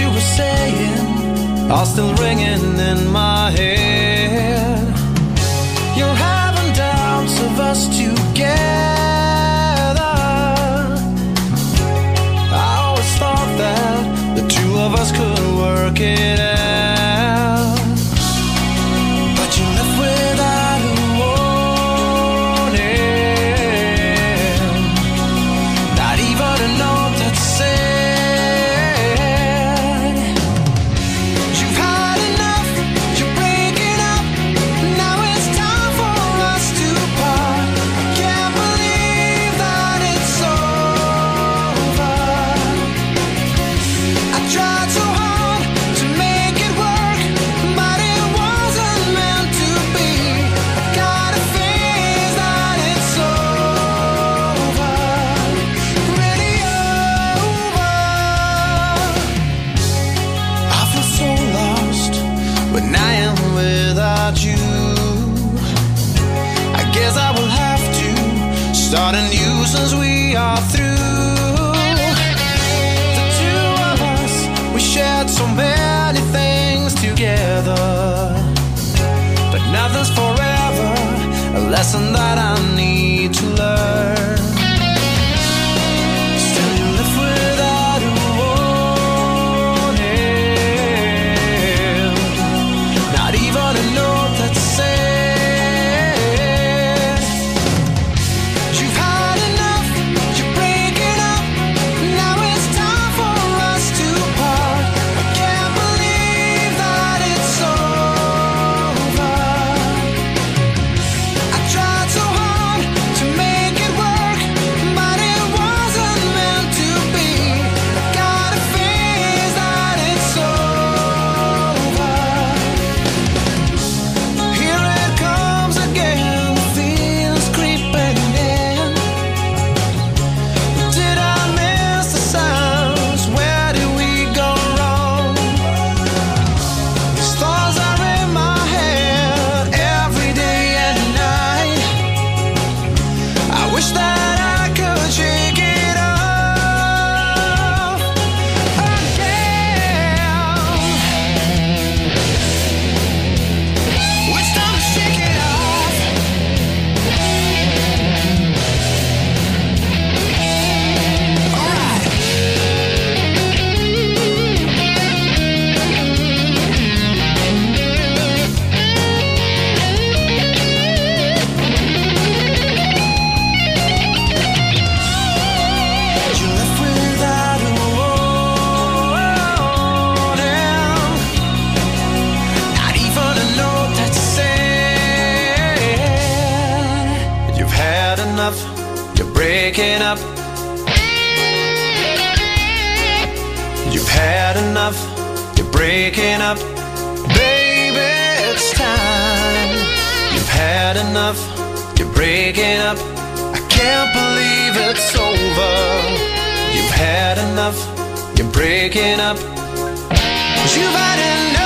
you were saying are still ringing in my head. You're having doubts of us together. I always thought that the two of us could work it out. Am without you. I guess I will have to start anew since we are through. The two of us, we shared so many things together, but nothing's forever. A lesson that I breaking up. You've had enough, you're breaking up. Baby, it's time. You've had enough, you're breaking up. I can't believe it's over. You've had enough, you're breaking up. You've had enough